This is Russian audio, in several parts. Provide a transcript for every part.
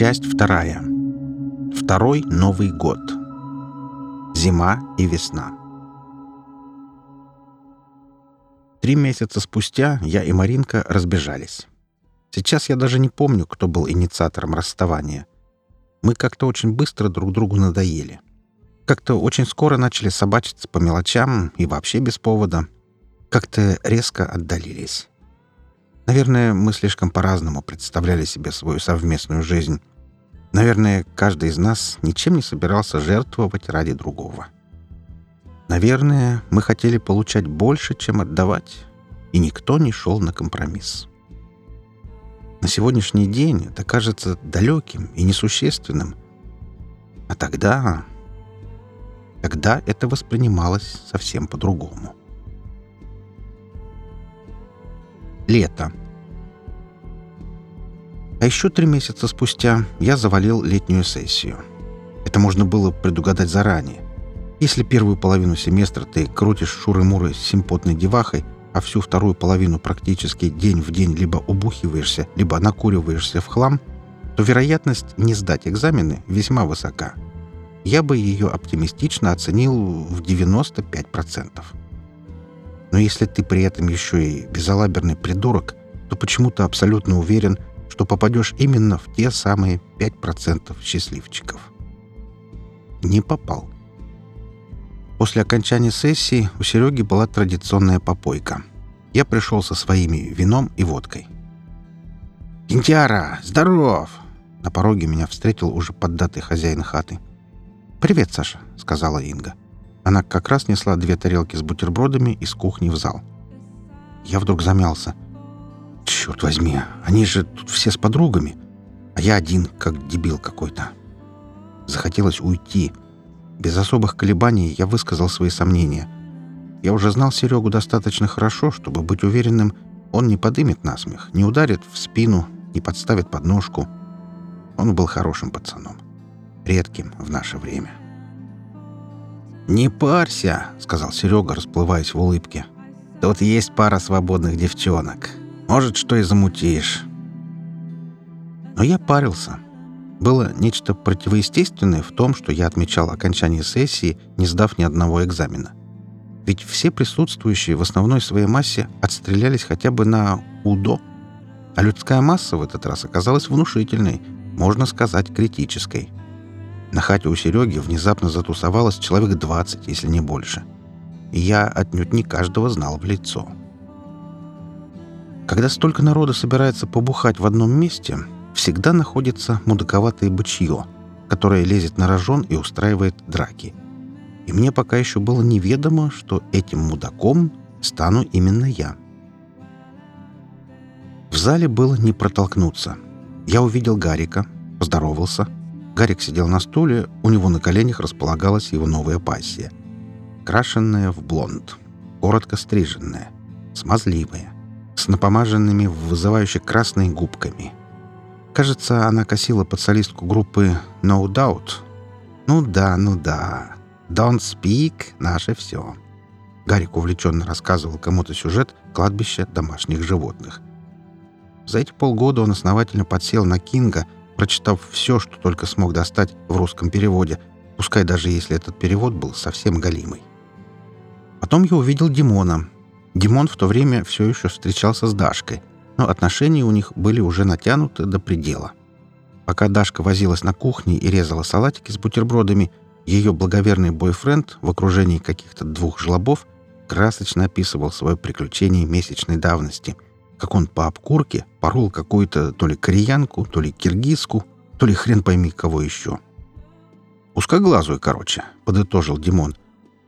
Часть вторая. Второй Новый год. Зима и весна. Три месяца спустя я и Маринка разбежались. Сейчас я даже не помню, кто был инициатором расставания. Мы как-то очень быстро друг другу надоели. Как-то очень скоро начали собачиться по мелочам и вообще без повода. Как-то резко отдалились. Наверное, мы слишком по-разному представляли себе свою совместную жизнь. Наверное, каждый из нас ничем не собирался жертвовать ради другого. Наверное, мы хотели получать больше, чем отдавать, и никто не шел на компромисс. На сегодняшний день это кажется далеким и несущественным. А тогда... Тогда это воспринималось совсем по-другому. Лето. А еще три месяца спустя я завалил летнюю сессию. Это можно было предугадать заранее. Если первую половину семестра ты крутишь шуры-муры с симпотной девахой, а всю вторую половину практически день в день либо убухиваешься, либо накуриваешься в хлам, то вероятность не сдать экзамены весьма высока. Я бы ее оптимистично оценил в 95%. Но если ты при этом еще и безалаберный придурок, то почему-то абсолютно уверен, что попадешь именно в те самые 5% счастливчиков. Не попал. После окончания сессии у Сереги была традиционная попойка. Я пришел со своими вином и водкой. «Кинтяра, здоров!» На пороге меня встретил уже поддатый хозяин хаты. «Привет, Саша», — сказала Инга. Она как раз несла две тарелки с бутербродами из кухни в зал. Я вдруг замялся. «Черт возьми, они же тут все с подругами, а я один, как дебил какой-то». Захотелось уйти, без особых колебаний я высказал свои сомнения. Я уже знал Серегу достаточно хорошо, чтобы быть уверенным, он не подымет насмех, не ударит в спину, не подставит подножку. Он был хорошим пацаном. Редким в наше время. «Не парься», — сказал Серега, расплываясь в улыбке. «Тут есть пара свободных девчонок. Может, что и замутишь». Но я парился. Было нечто противоестественное в том, что я отмечал окончание сессии, не сдав ни одного экзамена. Ведь все присутствующие в основной своей массе отстрелялись хотя бы на УДО. А людская масса в этот раз оказалась внушительной, можно сказать, критической. На хате у Сереги внезапно затусовалось человек 20, если не больше. И я отнюдь не каждого знал в лицо. Когда столько народа собирается побухать в одном месте, всегда находится мудаковатое бычье, которое лезет на рожон и устраивает драки. И мне пока еще было неведомо, что этим мудаком стану именно я. В зале было не протолкнуться. Я увидел Гарика, поздоровался. Гарик сидел на стуле, у него на коленях располагалась его новая пассия. Крашенная в блонд, коротко стриженная, смазливая, с напомаженными вызывающе красными губками — Кажется, она косила под солистку группы No Doubt. Ну да, ну да. Don't Speak — наше все. Гарик увлеченно рассказывал кому-то сюжет кладбища домашних животных. За эти полгода он основательно подсел на Кинга, прочитав все, что только смог достать в русском переводе, пускай даже если этот перевод был совсем галимый. Потом я увидел Димона. Димон в то время все еще встречался с Дашкой но отношения у них были уже натянуты до предела. Пока Дашка возилась на кухне и резала салатики с бутербродами, ее благоверный бойфренд в окружении каких-то двух жлобов красочно описывал свое приключение месячной давности, как он по обкурке порол какую-то то ли кореянку, то ли киргизку, то ли хрен пойми кого еще. «Узкоглазую, короче», — подытожил Димон.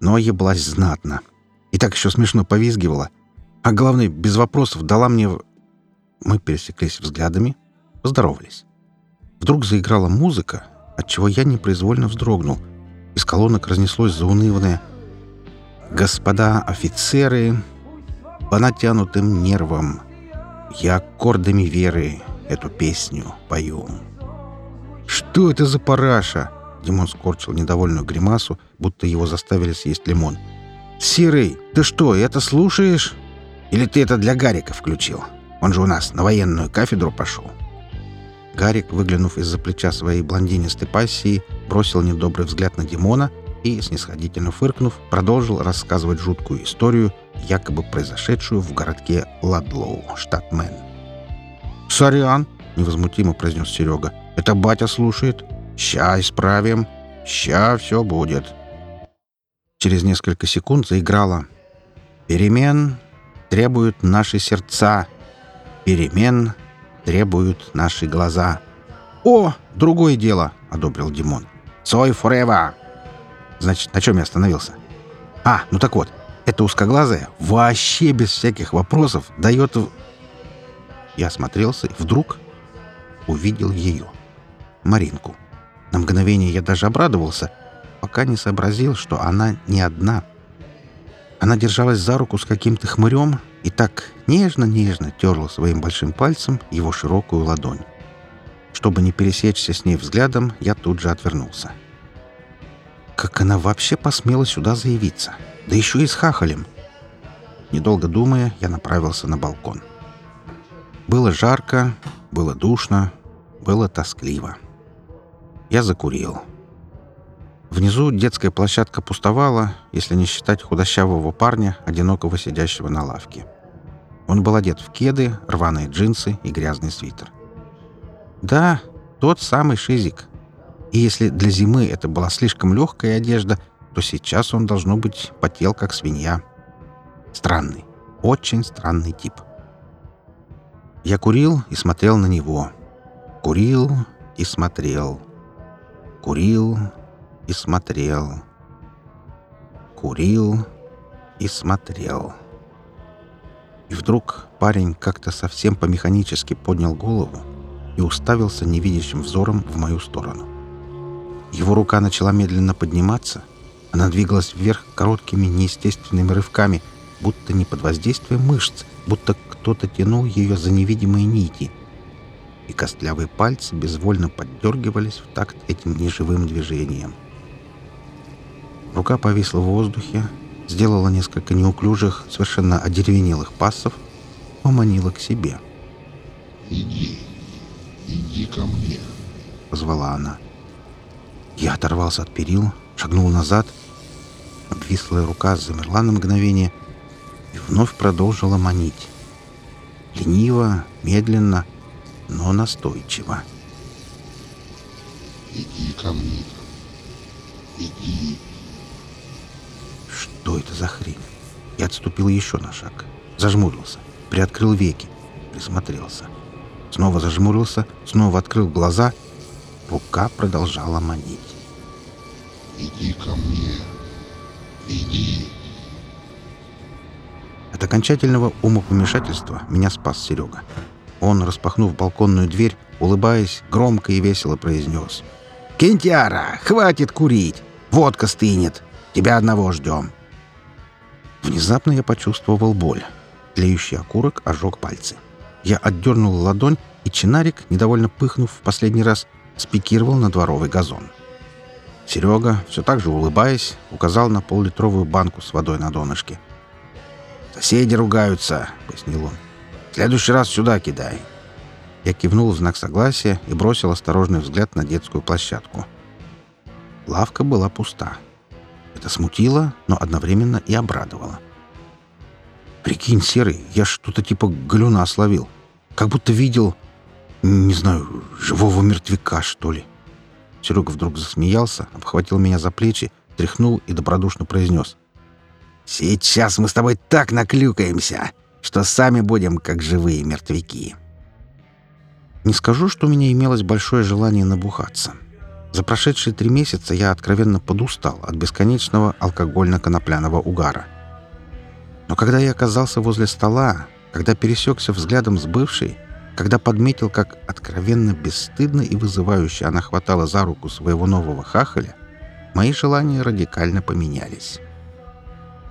Но еблась знатно. И так еще смешно повизгивала. А главное, без вопросов дала мне мы пересеклись взглядами, поздоровались. Вдруг заиграла музыка, от чего я непроизвольно вздрогнул. Из колонок разнеслось заунывное «Господа офицеры, по натянутым нервам, я аккордами веры эту песню пою». «Что это за параша?» Димон скорчил недовольную гримасу, будто его заставили съесть лимон. «Серый, ты что, это слушаешь? Или ты это для Гарика включил?» Он же у нас на военную кафедру пошел. Гарик, выглянув из-за плеча своей блондинистой пассии, бросил недобрый взгляд на Димона и, снисходительно фыркнув, продолжил рассказывать жуткую историю, якобы произошедшую в городке Ладлоу, штат Мэн. «Сорян!» — невозмутимо произнес Серега. «Это батя слушает. Ща исправим. Ща все будет». Через несколько секунд заиграла «Перемен требуют наши сердца. Перемен требуют наши глаза». «О, другое дело!» — одобрил Димон. «Сой forever!» Значит, на чем я остановился? А, ну так вот, эта узкоглазая вообще без всяких вопросов дает... Я осмотрелся и вдруг увидел ее. Маринку. На мгновение я даже обрадовался, пока не сообразил, что она не одна. Она держалась за руку с каким-то хмырем и так нежно-нежно терла своим большим пальцем его широкую ладонь. Чтобы не пересечься с ней взглядом, я тут же отвернулся. Как она вообще посмела сюда заявиться? Да еще и с хахалем. Недолго думая, я направился на балкон. Было жарко, было душно, было тоскливо. Я закурил. Внизу детская площадка пустовала, если не считать худощавого парня, одинокого сидящего на лавке. Он был одет в кеды, рваные джинсы и грязный свитер. Да, тот самый Шизик. И если для зимы это была слишком легкая одежда, то сейчас он, должно быть, потел как свинья. Странный, очень странный тип. Я курил и смотрел на него. Курил и смотрел. Курил и смотрел. Курил и смотрел. И вдруг парень как-то совсем по-механически поднял голову и уставился невидящим взором в мою сторону. Его рука начала медленно подниматься. Она двигалась вверх короткими неестественными рывками, будто не под воздействием мышц, будто кто-то тянул ее за невидимые нити. И костлявые пальцы безвольно поддергивались в такт этим неживым движением. Рука повисла в воздухе, сделала несколько неуклюжих, совершенно одеревенелых пассов, поманила к себе. «Иди, иди ко мне», — позвала она. Я оторвался от перил, шагнул назад. Обвислая рука замерла на мгновение и вновь продолжила манить. Лениво, медленно, но настойчиво. «Иди ко мне. Иди». Что это за хрень? Я отступил еще на шаг. Зажмурился, приоткрыл веки, присмотрелся. Снова зажмурился, снова открыл глаза — Рука продолжала манить. «Иди ко мне. Иди». От окончательного умопомешательства меня спас Серега. Он, распахнув балконную дверь, улыбаясь, громко и весело произнес. «Кентяра, хватит курить! Водка стынет! Тебя одного ждем!» Внезапно я почувствовал боль. Тлеющий окурок ожег пальцы. Я отдернул ладонь, и чинарик, недовольно пыхнув в последний раз, спикировал на дворовый газон. Серега, все так же улыбаясь, указал на поллитровую банку с водой на донышке. «Соседи ругаются», — пояснил он. «В следующий раз сюда кидай». Я кивнул в знак согласия и бросил осторожный взгляд на детскую площадку. Лавка была пуста. Это смутило, но одновременно и обрадовало. «Прикинь, Серый, я что-то типа галюна словил. Как будто видел не знаю, живого мертвяка, что ли. Серега вдруг засмеялся, обхватил меня за плечи, тряхнул и добродушно произнес. «Сейчас мы с тобой так наклюкаемся, что сами будем как живые мертвяки». Не скажу, что у меня имелось большое желание набухаться. За прошедшие три месяца я откровенно подустал от бесконечного алкогольно-конопляного угара. Но когда я оказался возле стола, когда пересекся взглядом с бывшей, когда подметил, как откровенно бесстыдно и вызывающе она хватала за руку своего нового хахаля, мои желания радикально поменялись.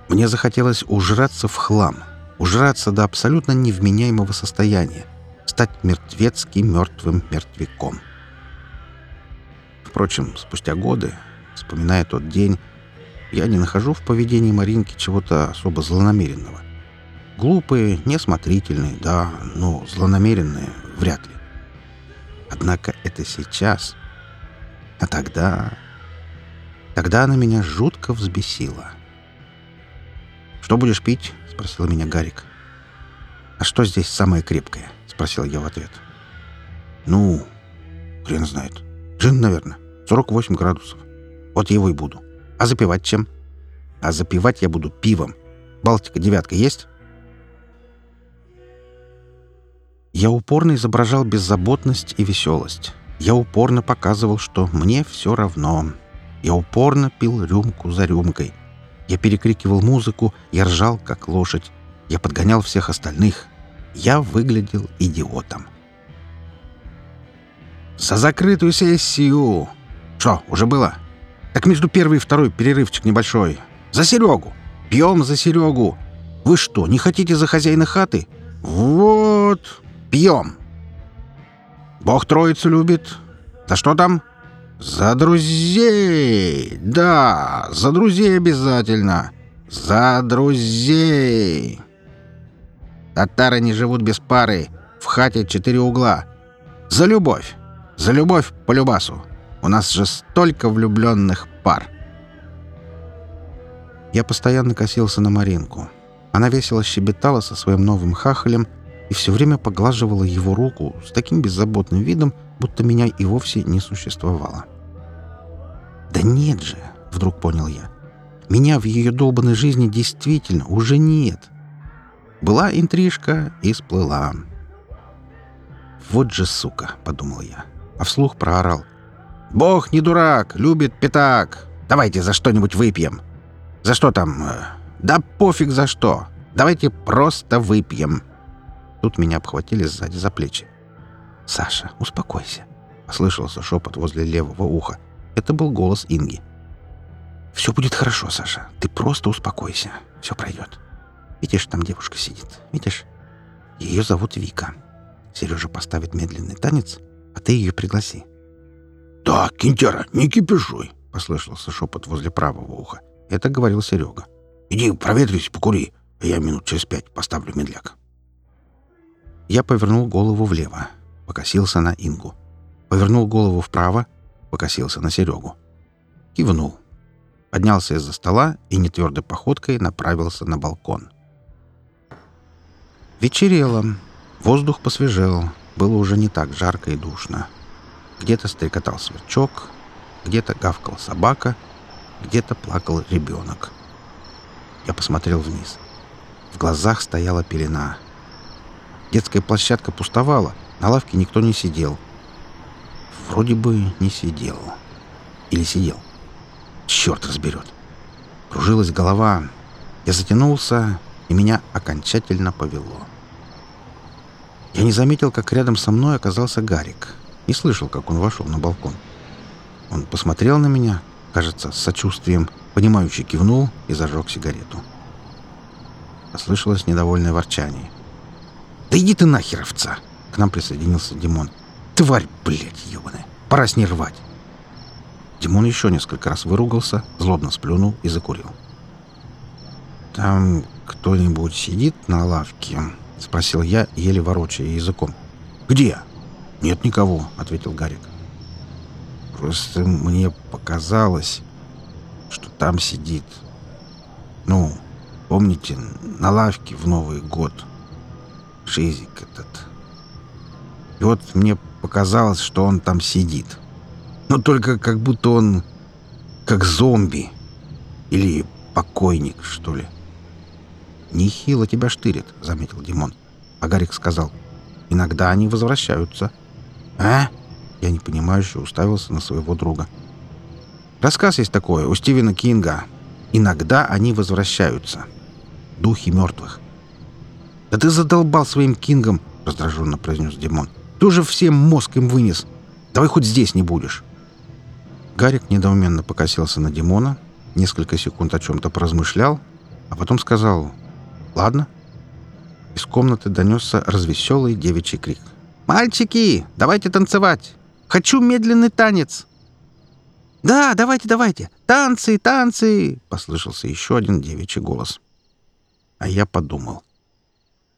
Мне захотелось ужраться в хлам, ужраться до абсолютно невменяемого состояния, стать мертвецки мертвым мертвяком. Впрочем, спустя годы, вспоминая тот день, я не нахожу в поведении Маринки чего-то особо злонамеренного. Глупые, неосмотрительные, да, но злонамеренные вряд ли. Однако это сейчас. А тогда... Тогда она меня жутко взбесила. «Что будешь пить?» — спросил меня Гарик. «А что здесь самое крепкое?» — спросил я в ответ. «Ну, хрен знает. Джин, наверное. 48 градусов. Вот его и буду. А запивать чем?» «А запивать я буду пивом. Балтика девятка есть?» Я упорно изображал беззаботность и веселость. Я упорно показывал, что мне все равно. Я упорно пил рюмку за рюмкой. Я перекрикивал музыку, я ржал, как лошадь. Я подгонял всех остальных. Я выглядел идиотом. «За закрытую сессию!» «Что, уже было?» «Так между первой и второй перерывчик небольшой. За Серегу! Пьем за Серегу! Вы что, не хотите за хозяина хаты?» «Вот! Пьем!» «Бог троицу любит. За что там?» «За друзей! Да, за друзей обязательно! За друзей!» Татары не живут без пары. В хате четыре угла. За любовь! За любовь по любасу! У нас же столько влюбленных пар!» Я постоянно косился на Маринку. Она весело щебетала со своим новым хахалем и все время поглаживала его руку с таким беззаботным видом, будто меня и вовсе не существовало. «Да нет же!» — вдруг понял я. «Меня в ее долбанной жизни действительно уже нет!» Была интрижка и сплыла. «Вот же сука!» — подумал я, а вслух проорал. «Бог не дурак, любит пятак! Давайте за что-нибудь выпьем!» «За что там?» э, «Да пофиг за что! Давайте просто выпьем!» Тут меня обхватили сзади за плечи. «Саша, успокойся!» — послышался шепот возле левого уха. Это был голос Инги. «Все будет хорошо, Саша. Ты просто успокойся. Все пройдет. Видишь, там девушка сидит. Видишь? Ее зовут Вика. Сережа поставит медленный танец, а ты ее пригласи». «Да, Кентяра, не кипишуй!» — послышался шепот возле правого уха. Это говорил Серега. «Иди проветрись, покури, а я минут через пять поставлю медляк». Я повернул голову влево, покосился на Ингу. Повернул голову вправо, покосился на Серегу. Кивнул. Поднялся из-за стола и нетвердой походкой направился на балкон. Вечерело. Воздух посвежел. Было уже не так жарко и душно. Где-то стрекотал сверчок, где-то гавкала собака, где-то плакал ребенок. Я посмотрел вниз. В глазах стояла пелена. Детская площадка пустовала, на лавке никто не сидел. Вроде бы не сидел. Или сидел. Черт разберет. Кружилась голова. Я затянулся, и меня окончательно повело. Я не заметил, как рядом со мной оказался Гарик. Не слышал, как он вошел на балкон. Он посмотрел на меня, кажется, с сочувствием, понимающе кивнул и зажег сигарету. Послышалось недовольное ворчание. «Да иди ты нахер, овца!» К нам присоединился Димон. «Тварь, блядь, ебаная! Пора с ней рвать!» Димон еще несколько раз выругался, злобно сплюнул и закурил. «Там кто-нибудь сидит на лавке?» — спросил я, еле ворочая языком. «Где?» «Нет никого», — ответил Гарик. «Просто мне показалось, что там сидит. Ну, помните, на лавке в Новый год. Шизик этот. И вот мне показалось, что он там сидит. Но только как будто он как зомби. Или покойник, что ли. «Нехило тебя штырит», — заметил Димон. А Гарик сказал, «Иногда они возвращаются». «А?» Я непонимающе уставился на своего друга. «Рассказ есть такой, у Стивена Кинга. Иногда они возвращаются. Духи мертвых». «Да ты задолбал своим Кингом», — раздраженно произнес Димон. «Ты уже всем мозг им вынес. Давай хоть здесь не будешь». Гарик недоуменно покосился на Димона, несколько секунд о чем-то поразмышлял, а потом сказал «Ладно». Из комнаты донесся развеселый девичий крик. «Мальчики, давайте танцевать! Хочу медленный танец!» «Да, давайте, давайте! Танцы, танцы!» — послышался еще один девичий голос. А я подумал.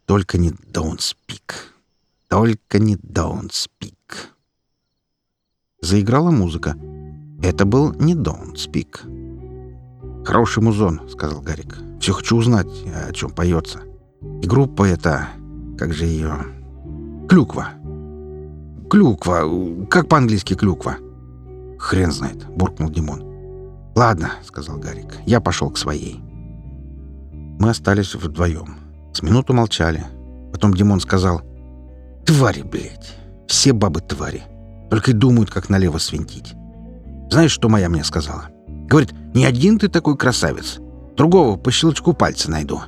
Только не «don't speak». Только не «don't speak». заиграла музыка. Это был не Don't Speak. «Хороший музон», — сказал Гарик. «Все хочу узнать, о чем поется. И группа эта... Как же ее... Клюква. Клюква. Как по-английски клюква? Хрен знает, буркнул Димон. Ладно, сказал Гарик. Я пошел к своей. Мы остались вдвоем. С минуту молчали. Потом Димон сказал. Твари, блядь. Все бабы твари. Только и думают, как налево свинтить. Знаешь, что моя мне сказала? Говорит, не один ты такой красавец. Другого по щелчку пальца найду.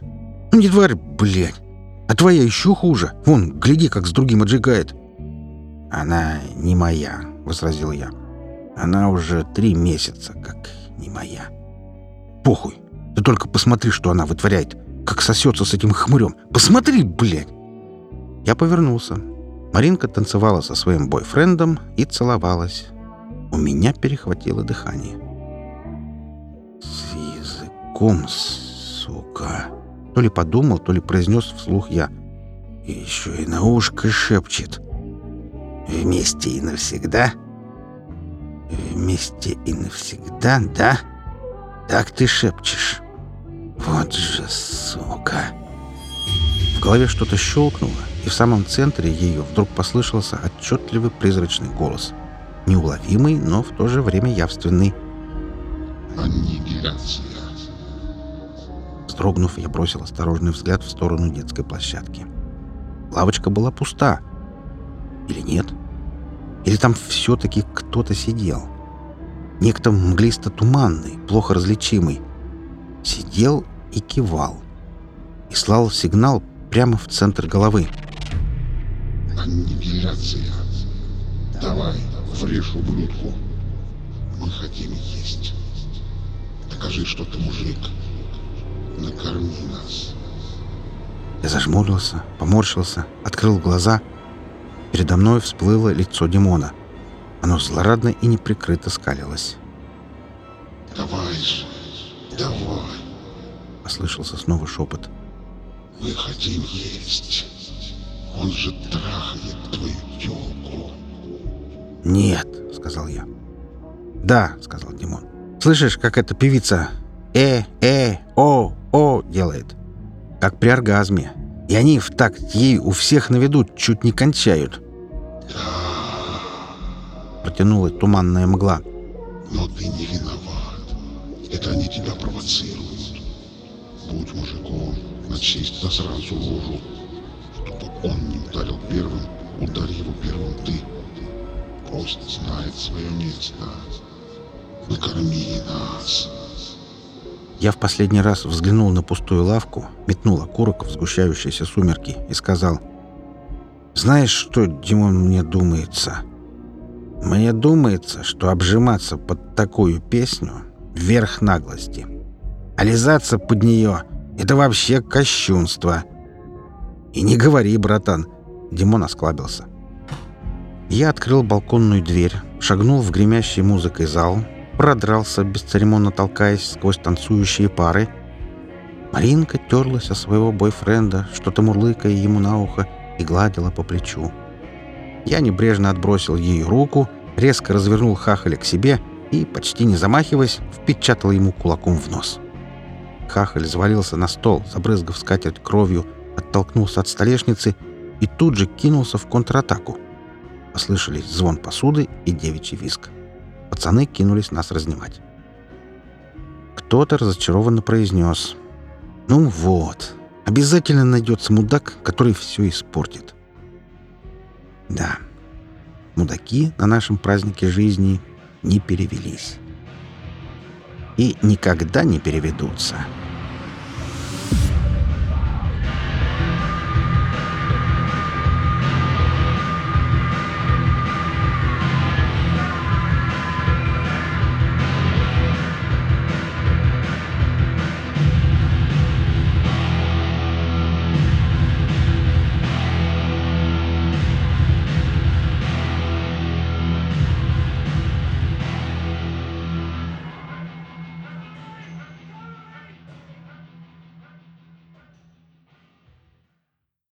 Ну не тварь, блядь. А твоя еще хуже. Вон, гляди, как с другим отжигает. Она не моя, возразил я. Она уже три месяца как не моя. Похуй. Ты только посмотри, что она вытворяет. Как сосется с этим хмырем. Посмотри, блядь. Я повернулся. Маринка танцевала со своим бойфрендом и целовалась. У меня перехватило дыхание. С языком, сука. То ли подумал, то ли произнес вслух я. И еще и на ушко шепчет. «Вместе и навсегда?» «Вместе и навсегда, да? Так ты шепчешь. Вот же сука!» В голове что-то щелкнуло, и в самом центре ее вдруг послышался отчетливый призрачный голос. Неуловимый, но в то же время явственный. «Аннигиляция». Вздрогнув, я бросил осторожный взгляд в сторону детской площадки. Лавочка была пуста. Или нет? Или там все-таки кто-то сидел? Некто мглисто-туманный, плохо различимый. Сидел и кивал. И слал сигнал прямо в центр головы. Аннигиляция. Давай, врежь ублюдку. Мы хотим есть. Докажи, что ты мужик. Накорми нас. Я зажмурился, поморщился, открыл глаза. Передо мной всплыло лицо Димона. Оно злорадно и неприкрыто скалилось. Давай же, давай. Послышался снова шепот. Мы хотим есть. Он же трахает твою телку. «Нет», — сказал я. «Да», — сказал Димон. «Слышишь, как эта певица «э, э, о, о» делает? Как при оргазме. И они в такт ей у всех на виду чуть не кончают». Протянула туманная мгла. Но ты не виноват. Это они тебя провоцируют. Будь мужиком, начисть засранцу ложу. Чтобы он не ударил первым, ударь его первым ты. Просто знает свое место. Накорми нас. Я в последний раз взглянул на пустую лавку, метнул окурок в сгущающиеся сумерки и сказал, «Знаешь, что, Димон, мне думается? Мне думается, что обжиматься под такую песню — верх наглости. А лизаться под нее — это вообще кощунство. И не говори, братан!» Димон осклабился. Я открыл балконную дверь, шагнул в гремящий музыкой зал, продрался, бесцеремонно толкаясь сквозь танцующие пары. Маринка терлась о своего бойфренда, что-то мурлыкая ему на ухо, и гладила по плечу. Я небрежно отбросил ее руку, резко развернул хахаля к себе и, почти не замахиваясь, впечатал ему кулаком в нос. Хахаль завалился на стол, забрызгав скатерть кровью, оттолкнулся от столешницы и тут же кинулся в контратаку. Послышались звон посуды и девичий виск. Пацаны кинулись нас разнимать. Кто-то разочарованно произнес. «Ну вот, обязательно найдется мудак, который все испортит». Да, мудаки на нашем празднике жизни не перевелись. И никогда не переведутся.